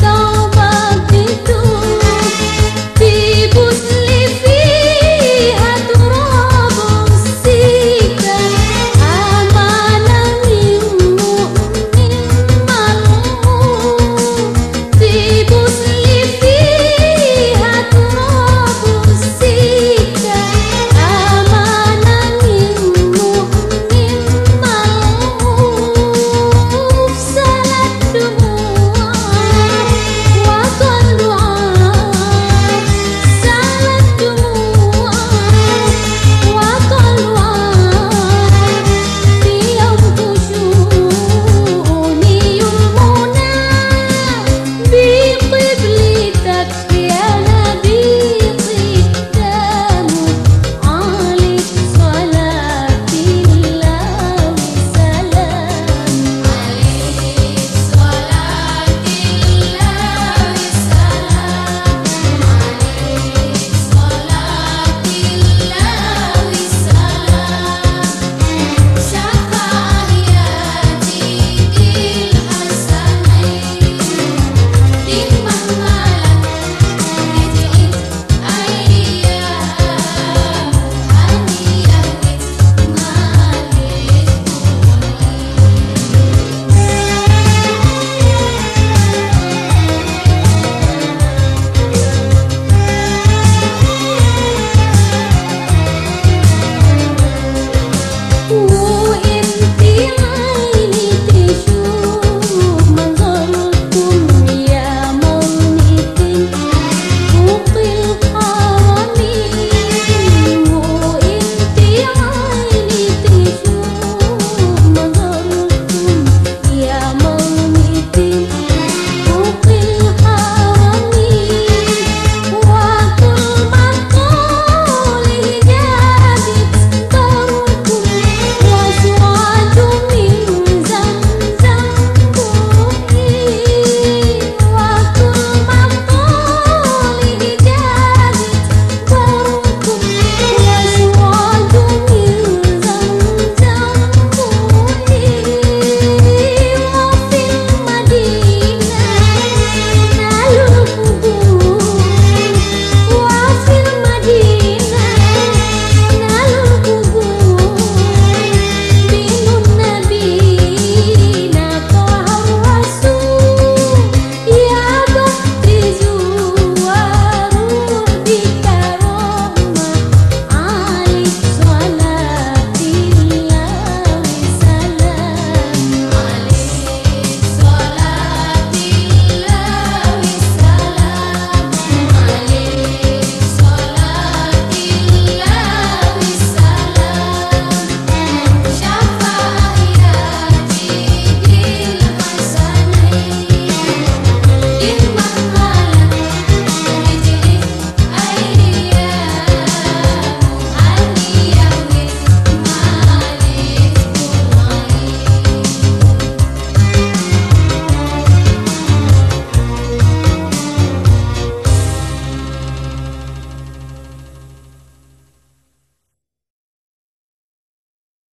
don't